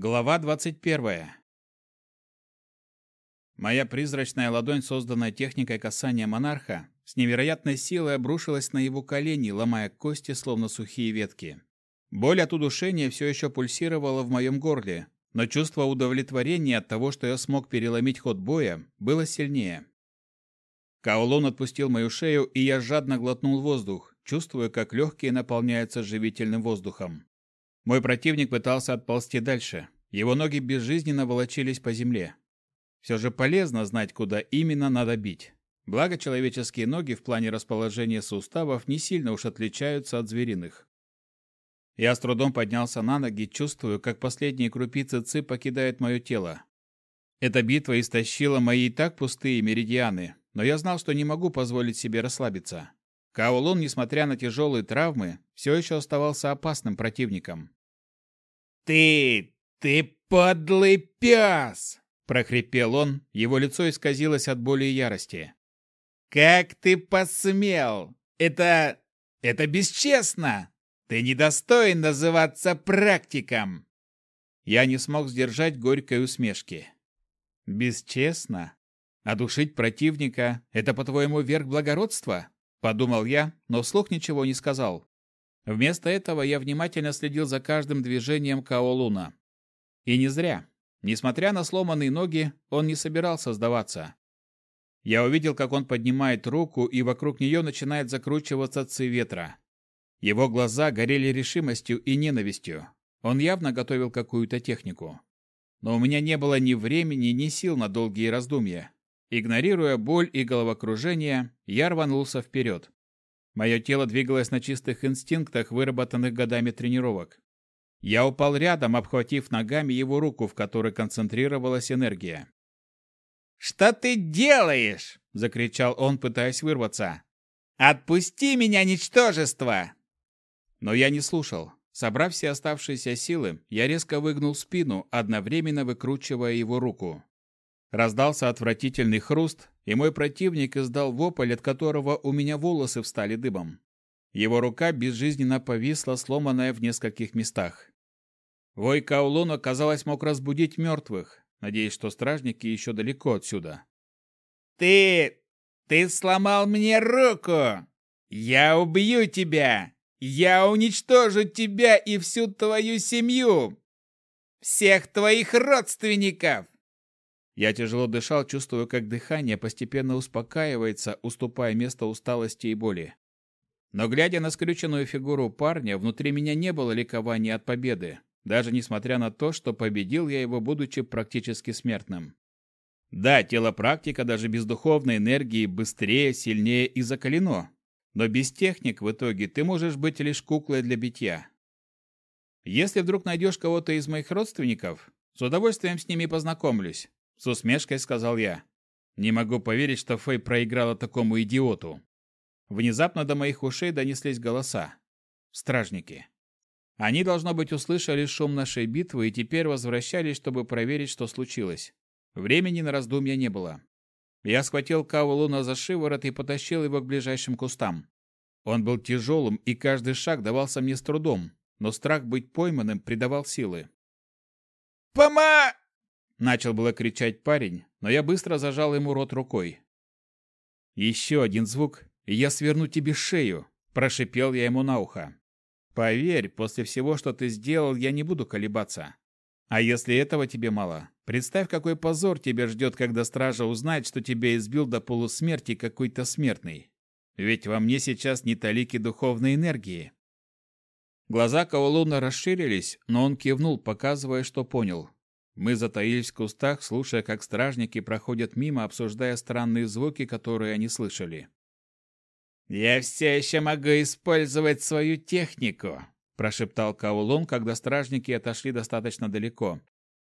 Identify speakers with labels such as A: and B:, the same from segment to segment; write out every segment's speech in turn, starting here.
A: Глава 21. Моя призрачная ладонь, созданная техникой касания монарха, с невероятной силой обрушилась на его колени, ломая кости, словно сухие ветки. Боль от удушения все еще пульсировала в моем горле, но чувство удовлетворения от того, что я смог переломить ход боя, было сильнее. Каолон отпустил мою шею, и я жадно глотнул воздух, чувствуя, как легкие наполняются живительным воздухом. Мой противник пытался отползти дальше. Его ноги безжизненно волочились по земле. Все же полезно знать, куда именно надо бить. Благо, человеческие ноги в плане расположения суставов не сильно уж отличаются от звериных. Я с трудом поднялся на ноги, чувствую, как последние крупицы ци покидают мое тело. Эта битва истощила мои и так пустые меридианы, но я знал, что не могу позволить себе расслабиться. Каолон, несмотря на тяжелые травмы, все еще оставался опасным противником.
B: «Ты... ты подлый пес!» – прохрипел он, его лицо исказилось от боли и ярости. «Как ты посмел? Это... это бесчестно! Ты недостоин называться практиком!»
A: Я не смог сдержать горькой усмешки. «Бесчестно? Одушить противника – это, по-твоему, верх благородства?» – подумал я, но вслух ничего не сказал. Вместо этого я внимательно следил за каждым движением Каолуна. И не зря. Несмотря на сломанные ноги, он не собирался сдаваться. Я увидел, как он поднимает руку, и вокруг нее начинает закручиваться ци ветра. Его глаза горели решимостью и ненавистью. Он явно готовил какую-то технику. Но у меня не было ни времени, ни сил на долгие раздумья. Игнорируя боль и головокружение, я рванулся вперед. Мое тело двигалось на чистых инстинктах, выработанных годами тренировок. Я упал рядом, обхватив ногами его руку, в которой концентрировалась энергия.
B: «Что ты делаешь?» – закричал он, пытаясь вырваться. «Отпусти меня, ничтожество!»
A: Но я не слушал. Собрав все оставшиеся силы, я резко выгнул спину, одновременно выкручивая его руку. Раздался отвратительный хруст, и мой противник издал вопль, от которого у меня волосы встали дыбом. Его рука безжизненно повисла, сломанная в нескольких местах. Вой Каулона, казалось, мог разбудить мертвых, надеясь, что стражники еще далеко отсюда.
B: «Ты... ты сломал мне руку! Я убью тебя! Я уничтожу тебя и всю твою семью! Всех твоих родственников!
A: Я тяжело дышал, чувствуя, как дыхание постепенно успокаивается, уступая место усталости и боли. Но глядя на скрюченную фигуру парня, внутри меня не было ликования от победы, даже несмотря на то, что победил я его, будучи практически смертным. Да, тело практика даже без духовной энергии быстрее, сильнее и закалено. Но без техник в итоге ты можешь быть лишь куклой для битья. Если вдруг найдешь кого-то из моих родственников, с удовольствием с ними познакомлюсь. С усмешкой сказал я. Не могу поверить, что Фэй проиграла такому идиоту. Внезапно до моих ушей донеслись голоса. Стражники. Они, должно быть, услышали шум нашей битвы и теперь возвращались, чтобы проверить, что случилось. Времени на раздумья не было. Я схватил Каулуна за шиворот и потащил его к ближайшим кустам. Он был тяжелым, и каждый шаг давался мне с трудом, но страх быть пойманным придавал силы.
B: «Пома!»
A: Начал было кричать парень, но я быстро зажал ему рот рукой. «Еще один звук, и я сверну тебе шею», – прошипел я ему на ухо. «Поверь, после всего, что ты сделал, я не буду колебаться. А если этого тебе мало, представь, какой позор тебя ждет, когда стража узнает, что тебя избил до полусмерти какой-то смертный. Ведь во мне сейчас не талики духовной энергии». Глаза Каолуна расширились, но он кивнул, показывая, что понял. Мы затаились в кустах, слушая, как стражники проходят мимо, обсуждая странные звуки, которые они слышали.
B: «Я все еще могу использовать свою технику», – прошептал Каулун, когда стражники отошли достаточно далеко.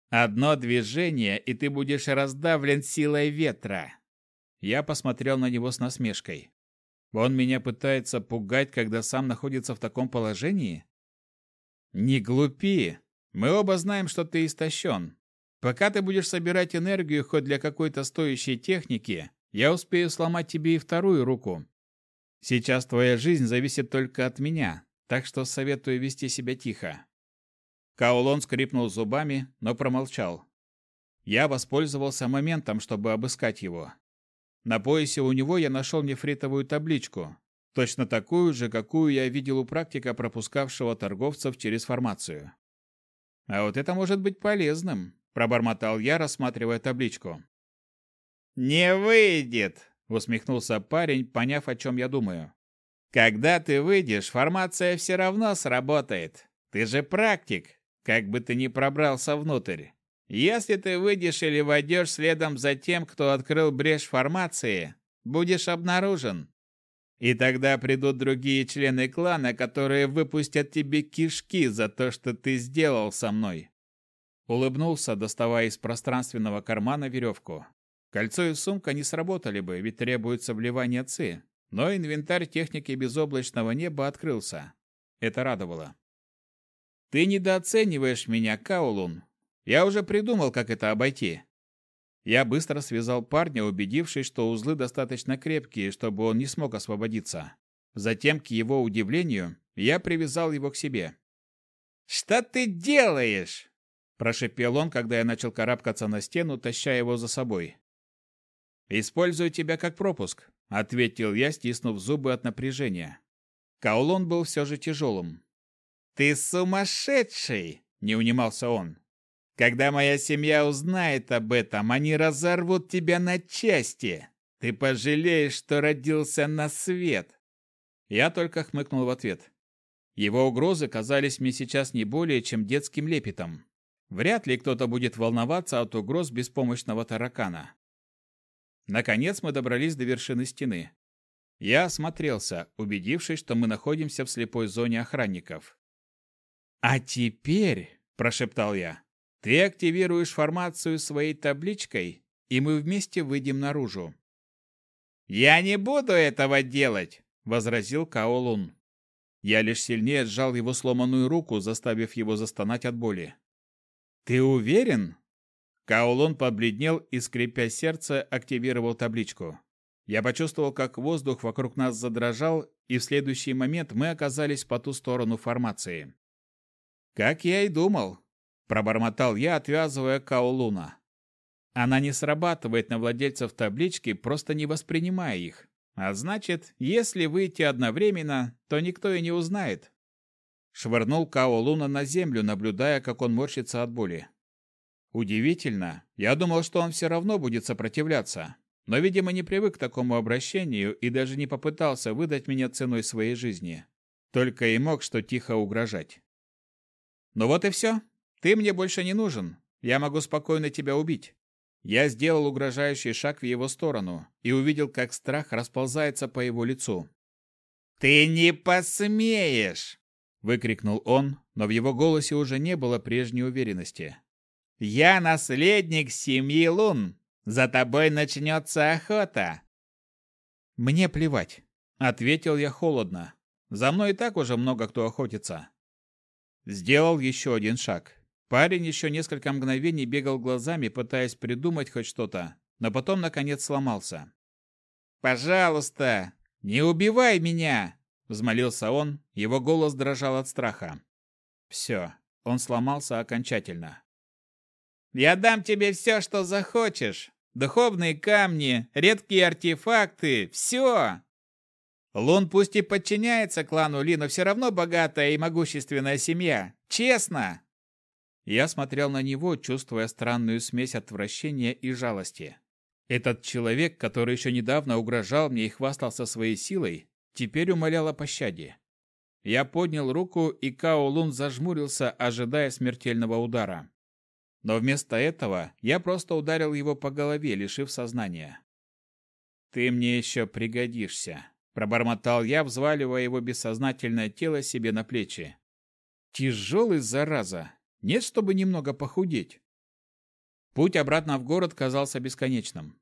B: «Одно движение, и ты будешь раздавлен силой ветра».
A: Я посмотрел на него с насмешкой. Он меня пытается пугать, когда сам находится в таком положении? Не глупи. Мы оба знаем, что ты истощен. Пока ты будешь собирать энергию хоть для какой-то стоящей техники, я успею сломать тебе и вторую руку. Сейчас твоя жизнь зависит только от меня, так что советую вести себя тихо. Каолон скрипнул зубами, но промолчал. Я воспользовался моментом, чтобы обыскать его. На поясе у него я нашел нефритовую табличку, точно такую же, какую я видел у практика, пропускавшего торговцев через формацию. А вот это может быть полезным, пробормотал я, рассматривая табличку. Не выйдет, усмехнулся парень, поняв, о чем я думаю. Когда ты выйдешь, формация все равно сработает. Ты же практик, как бы ты ни пробрался внутрь. Если ты выйдешь или войдешь следом за тем, кто открыл брешь формации, будешь обнаружен. И тогда придут другие члены клана, которые выпустят тебе кишки за то, что ты сделал со мной. Улыбнулся, доставая из пространственного кармана веревку. Кольцо и сумка не сработали бы, ведь требуется вливание ци. Но инвентарь техники безоблачного неба открылся. Это радовало. «Ты недооцениваешь меня, Каулун. Я уже придумал, как это обойти». Я быстро связал парня, убедившись, что узлы достаточно крепкие, чтобы он не смог освободиться. Затем, к его удивлению, я привязал его к себе. «Что ты делаешь?» – прошипел он, когда я начал карабкаться на стену, таща его за собой. «Использую тебя как пропуск», — ответил я, стиснув зубы от напряжения. Каулон был все же тяжелым. «Ты сумасшедший!» — не унимался он. «Когда моя семья узнает об этом, они разорвут тебя на части. Ты пожалеешь, что родился на свет!» Я только хмыкнул в ответ. Его угрозы казались мне сейчас не более чем детским лепетом. Вряд ли кто-то будет волноваться от угроз беспомощного таракана. Наконец мы добрались до вершины стены. Я осмотрелся, убедившись, что мы находимся в слепой зоне охранников. «А теперь», – прошептал я, – «ты активируешь формацию своей табличкой, и мы вместе выйдем наружу». «Я не буду этого делать», – возразил Каолун. Я лишь сильнее сжал его сломанную руку, заставив его застонать от боли. «Ты уверен?» Каолон побледнел и, скрипя сердце, активировал табличку. Я почувствовал, как воздух вокруг нас задрожал, и в следующий момент мы оказались по ту сторону формации. «Как я и думал», – пробормотал я, отвязывая Каолуна. «Она не срабатывает на владельцев таблички, просто не воспринимая их. А значит, если выйти одновременно, то никто и не узнает». Швырнул Каолуна на землю, наблюдая, как он морщится от боли. Удивительно. Я думал, что он все равно будет сопротивляться. Но, видимо, не привык к такому обращению и даже не попытался выдать меня ценой своей жизни. Только и мог что тихо угрожать. Ну вот и все. Ты мне больше не нужен. Я могу спокойно тебя убить. Я сделал угрожающий шаг в его сторону и увидел, как страх расползается по его лицу. «Ты не посмеешь!» – выкрикнул он, но в его голосе уже не было прежней уверенности. Я наследник семьи Лун. За тобой начнется охота. Мне плевать, ответил я холодно. За мной и так уже много кто охотится. Сделал еще один шаг. Парень еще несколько мгновений бегал глазами, пытаясь придумать хоть что-то, но потом наконец сломался. Пожалуйста, не убивай меня, взмолился он, его голос дрожал от страха. Все, он сломался окончательно. Я дам тебе все, что захочешь. Духовные камни, редкие артефакты, все. Лун пусть и подчиняется клану Ли, но все равно богатая и могущественная семья. Честно!» Я смотрел на него, чувствуя странную смесь отвращения и жалости. Этот человек, который еще недавно угрожал мне и хвастался своей силой, теперь умолял о пощаде. Я поднял руку, и Као Лун зажмурился, ожидая смертельного удара. Но вместо этого я просто ударил его по голове, лишив сознания. «Ты мне еще пригодишься», – пробормотал я, взваливая его бессознательное тело себе на плечи. «Тяжелый, зараза! Нет, чтобы немного похудеть!» Путь обратно в город казался бесконечным.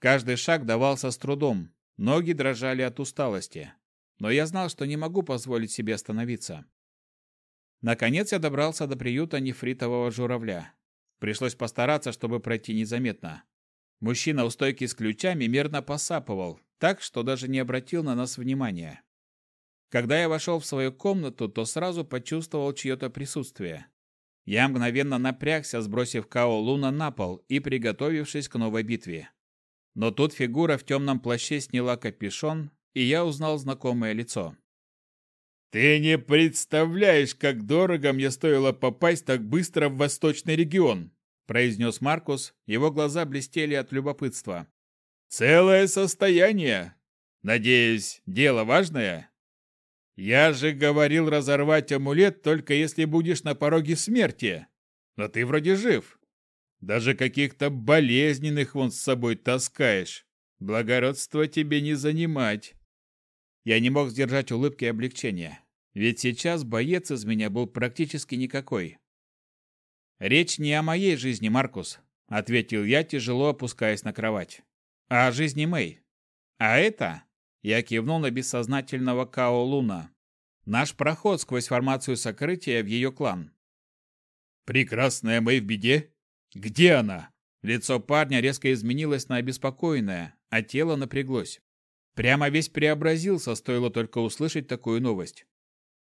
A: Каждый шаг давался с трудом, ноги дрожали от усталости. Но я знал, что не могу позволить себе остановиться. Наконец я добрался до приюта нефритового журавля. Пришлось постараться, чтобы пройти незаметно. Мужчина у стойки с ключами мерно посапывал, так что даже не обратил на нас внимания. Когда я вошел в свою комнату, то сразу почувствовал чье-то присутствие. Я мгновенно напрягся, сбросив Као Луна на пол и приготовившись к новой битве. Но тут фигура в темном плаще сняла капюшон, и я узнал знакомое лицо.
B: «Ты не представляешь, как дорого мне стоило попасть так быстро в восточный регион!» произнес Маркус, его глаза блестели от любопытства. «Целое состояние! Надеюсь, дело важное?» «Я же говорил разорвать амулет, только если будешь на пороге смерти. Но ты вроде жив. Даже каких-то болезненных вон с собой таскаешь. Благородство тебе не занимать».
A: Я не мог сдержать улыбки облегчения, ведь сейчас боец из меня был практически никакой. «Речь не о моей жизни, Маркус», — ответил я, тяжело опускаясь на кровать, — «а о жизни Мэй. А это...» — я кивнул на бессознательного Као Луна. «Наш проход сквозь формацию сокрытия в ее клан».
B: «Прекрасная Мэй в беде? Где она?»
A: Лицо парня резко изменилось на обеспокоенное, а тело напряглось. Прямо весь преобразился, стоило только услышать такую новость.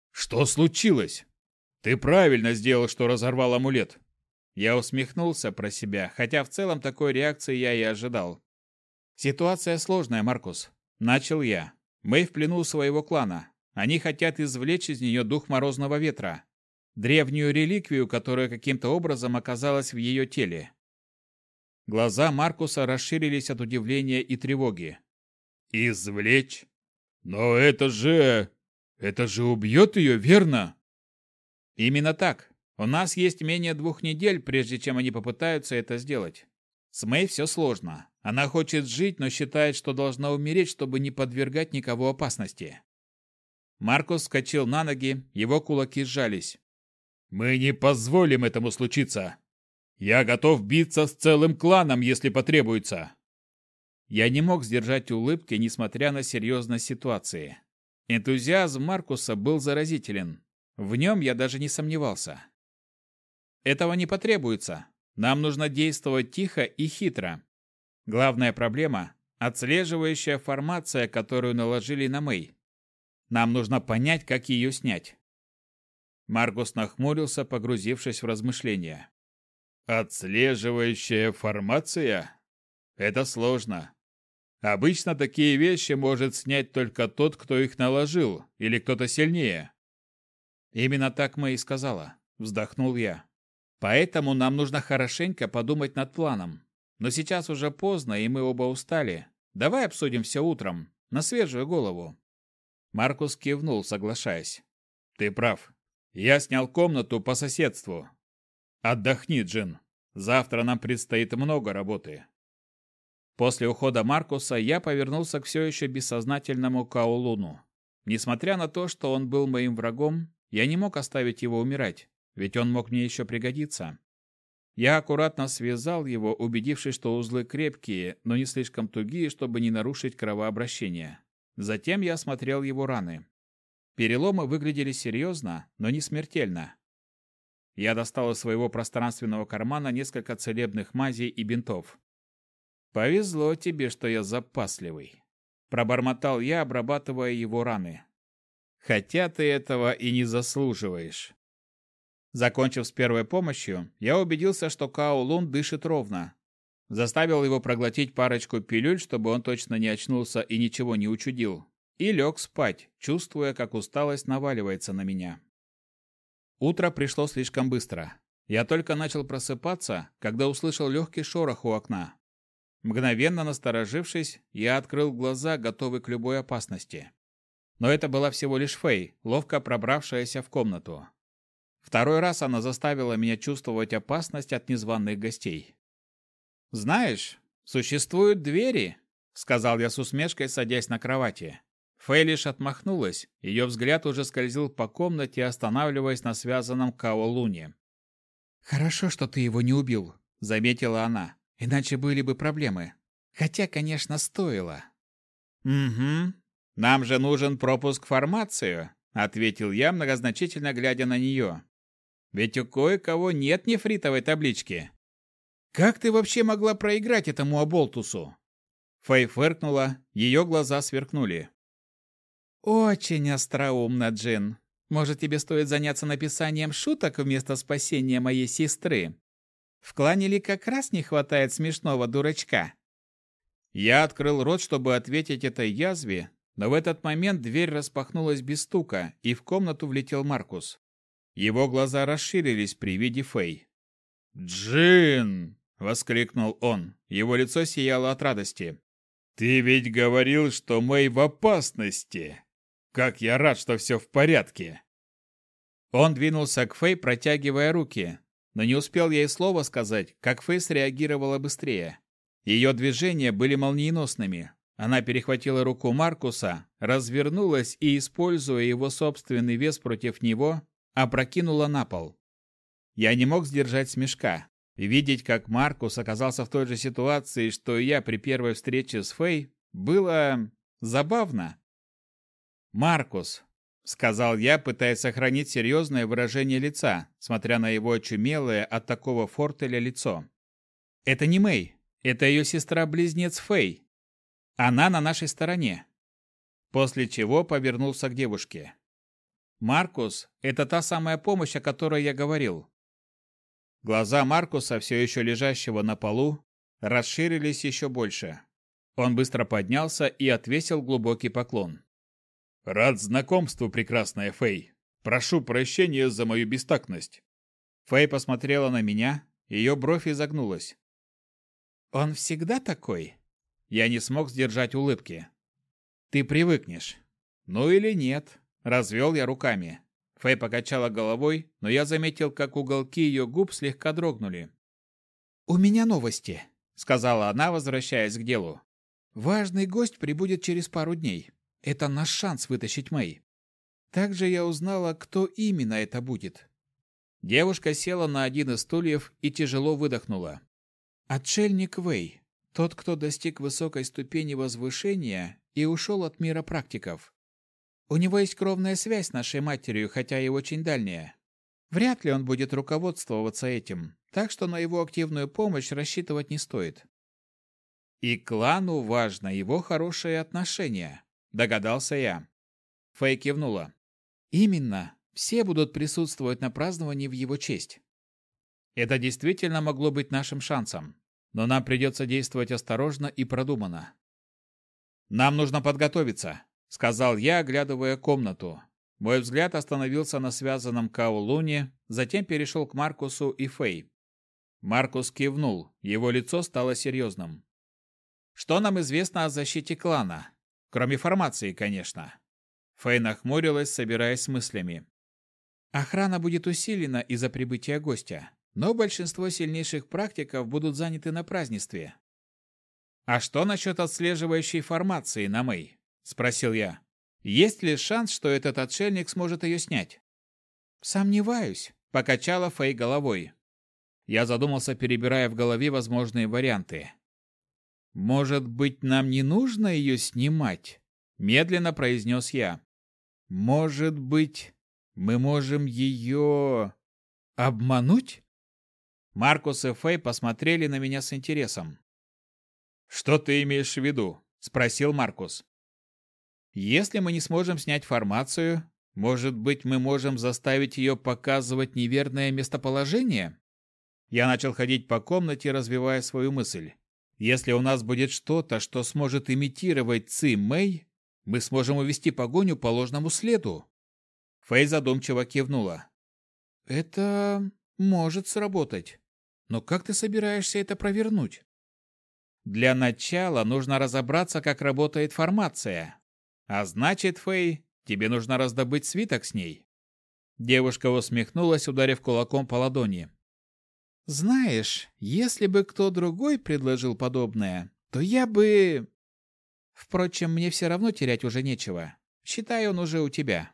B: «Что случилось? Ты правильно сделал, что разорвал амулет!»
A: Я усмехнулся про себя, хотя в целом такой реакции я и ожидал. «Ситуация сложная, Маркус», — начал я. «Мы в плену своего клана. Они хотят извлечь из нее дух морозного ветра, древнюю реликвию, которая каким-то образом оказалась в ее теле». Глаза Маркуса расширились от удивления и тревоги.
B: Извлечь? Но это же... Это же убьет ее, верно?
A: Именно так. У нас есть менее двух недель, прежде чем они попытаются это сделать. С Мэй все сложно. Она хочет жить, но считает, что должна умереть, чтобы не подвергать никого опасности. Маркус вскочил на ноги, его кулаки сжались.
B: «Мы не позволим этому случиться. Я готов биться с целым кланом, если потребуется.
A: Я не мог сдержать улыбки, несмотря на серьезность ситуации. Энтузиазм Маркуса был заразителен. В нем я даже не сомневался. Этого не потребуется. Нам нужно действовать тихо и хитро. Главная проблема – отслеживающая формация, которую наложили на Мэй. Нам нужно понять, как ее снять. Маркус нахмурился, погрузившись в размышления.
B: «Отслеживающая формация? Это сложно. Обычно такие вещи может снять только тот, кто их наложил, или кто-то сильнее.
A: Именно так мы и сказала, вздохнул я. Поэтому нам нужно хорошенько подумать над планом. Но сейчас уже поздно, и мы оба устали. Давай обсудим все утром, на свежую голову. Маркус кивнул, соглашаясь.
B: Ты прав. Я снял комнату по соседству. Отдохни, Джин. Завтра нам предстоит много работы.
A: После ухода Маркуса я повернулся к все еще бессознательному Каолуну. Несмотря на то, что он был моим врагом, я не мог оставить его умирать, ведь он мог мне еще пригодиться. Я аккуратно связал его, убедившись, что узлы крепкие, но не слишком тугие, чтобы не нарушить кровообращение. Затем я осмотрел его раны. Переломы выглядели серьезно, но не смертельно. Я достал из своего пространственного кармана несколько целебных мазей и бинтов. «Повезло тебе, что я запасливый», — пробормотал я, обрабатывая его раны. «Хотя ты этого и не заслуживаешь». Закончив с первой помощью, я убедился, что Као дышит ровно. Заставил его проглотить парочку пилюль, чтобы он точно не очнулся и ничего не учудил, и лег спать, чувствуя, как усталость наваливается на меня. Утро пришло слишком быстро. Я только начал просыпаться, когда услышал легкий шорох у окна. Мгновенно насторожившись, я открыл глаза, готовый к любой опасности. Но это была всего лишь Фэй, ловко пробравшаяся в комнату. Второй раз она заставила меня чувствовать опасность от незваных гостей. «Знаешь, существуют двери», — сказал я с усмешкой, садясь на кровати. Фэй лишь отмахнулась, ее взгляд уже скользил по комнате, останавливаясь на связанном Као Луне. «Хорошо, что ты его не убил», — заметила она. Иначе были бы проблемы. Хотя, конечно, стоило. «Угу. Нам же нужен пропуск в формацию», — ответил я, многозначительно глядя на нее. «Ведь у кое-кого нет нефритовой таблички». «Как ты вообще могла проиграть этому оболтусу?» Фэй фыркнула, ее глаза сверкнули. «Очень остроумно, Джин.
B: Может, тебе стоит заняться написанием шуток вместо спасения моей сестры? В клане ли как раз не хватает смешного дурачка?»
A: Я открыл рот, чтобы ответить этой язве, но в этот момент дверь распахнулась без стука, и в комнату влетел Маркус. Его глаза расширились при виде Фэй. «Джин!» — воскликнул он. Его лицо сияло от радости. «Ты ведь говорил, что Мэй в опасности! Как я рад, что все в порядке!»
B: Он двинулся к Фэй, протягивая руки, но не успел ей слова сказать, как Фэй среагировала быстрее. Ее движения были молниеносными. Она перехватила руку Маркуса, развернулась и, используя его собственный вес против него, опрокинула на пол. Я не мог сдержать смешка. Видеть, как Маркус оказался в той же ситуации, что и я при первой встрече с Фэй, было забавно. «Маркус», — сказал я, пытаясь сохранить серьезное выражение лица, смотря на его очумелое от такого фортеля лицо. «Это не Мэй, это ее сестра-близнец Фэй. Она на нашей стороне». После чего повернулся к девушке. «Маркус — это та самая помощь, о которой я говорил. Глаза Маркуса, все еще лежащего на полу, расширились еще больше. Он быстро поднялся и отвесил глубокий поклон.
A: «Рад знакомству, прекрасная Фэй. Прошу прощения за мою бестактность».
B: Фэй посмотрела на меня, ее бровь изогнулась. «Он всегда такой?» Я не смог сдержать улыбки. «Ты привыкнешь». «Ну или нет?» Развел я руками. Фэй покачала головой, но я заметил, как уголки ее губ слегка дрогнули. «У меня новости», — сказала она, возвращаясь к делу. «Важный гость прибудет через пару дней. Это наш шанс вытащить Мэй. Также я узнала, кто именно это будет». Девушка села на один из стульев и тяжело выдохнула. «Отшельник Вэй, тот, кто достиг высокой ступени возвышения и ушел от мира практиков. У него есть кровная связь с нашей матерью, хотя и очень дальняя. Вряд ли он будет руководствоваться этим, так что на его активную помощь рассчитывать не стоит. И клану важно его хорошее отношение, догадался я. Фэй кивнула. Именно, все будут присутствовать на праздновании в его честь. Это действительно могло быть нашим шансом, но нам придется действовать осторожно и продуманно. Нам нужно подготовиться, сказал я, оглядывая комнату. Мой взгляд остановился на связанном Каулуне, затем перешел к Маркусу и Фэй. Маркус кивнул, его лицо стало серьезным. Что нам известно о защите клана? Кроме формации, конечно. Фэй нахмурилась, собираясь с мыслями. Охрана будет усилена из-за прибытия гостя, но большинство сильнейших практиков будут заняты на празднестве. А что насчет отслеживающей формации на Мэй? спросил я. Есть ли шанс, что этот отшельник сможет ее снять? Сомневаюсь, покачала Фэй головой. Я задумался, перебирая в голове возможные варианты. Может быть, нам не нужно ее снимать? медленно произнес я. Может быть, мы можем ее обмануть? Маркус и Фэй посмотрели на меня с интересом.
A: Что ты имеешь в виду? спросил Маркус.
B: Если мы не сможем снять формацию, может быть, мы можем заставить ее показывать неверное местоположение? Я начал ходить по комнате, развивая свою мысль. Если у нас будет что-то, что сможет имитировать Ци Мэй, мы сможем увести погоню по ложному следу. Фэй задумчиво кивнула. Это может сработать. Но как ты собираешься это провернуть? Для начала нужно разобраться, как работает формация, а значит, Фэй, тебе нужно раздобыть свиток с ней. Девушка усмехнулась, ударив кулаком по ладони. Знаешь, если бы кто другой предложил подобное, то я бы... Впрочем, мне все равно терять уже нечего. Считай, он уже у тебя.